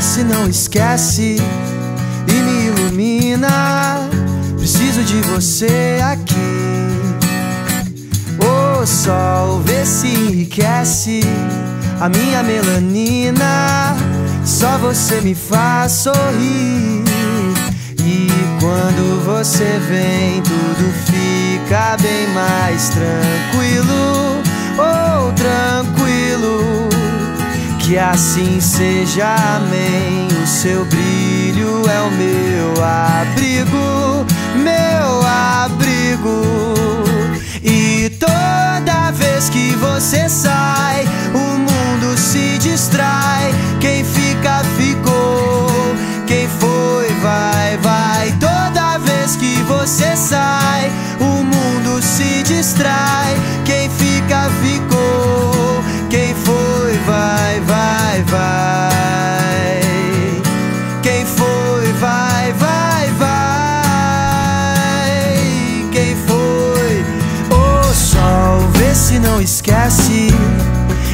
se não esquece e me ilumina. Preciso de você aqui. O sol vê se enriquece a minha melanina. Só você me faz sorrir. E quando você vem, tudo fica bem mais tranquilo. Que assim seja, amém. O seu brilho é o meu abrigo, meu abrigo. E toda vez que você sai, esquece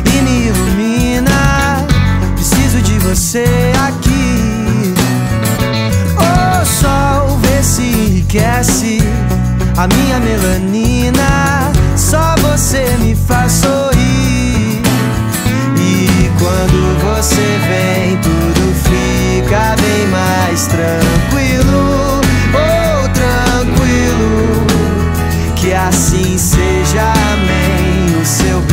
e me ilumina. Preciso de você aqui. O sol vê se enriquece a minha melanina. Só você me faz sorrir. E quando você vem, tudo fica bem mais tranquilo. Oh, tranquilo. Que assim seja, amém. Seu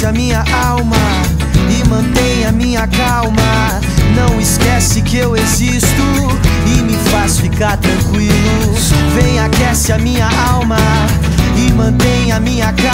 aquece a minha alma e mantém a minha calma. Não esquece que eu existo e me faz ficar tranquilo. Vem, aquece a minha alma e mantém a minha calma.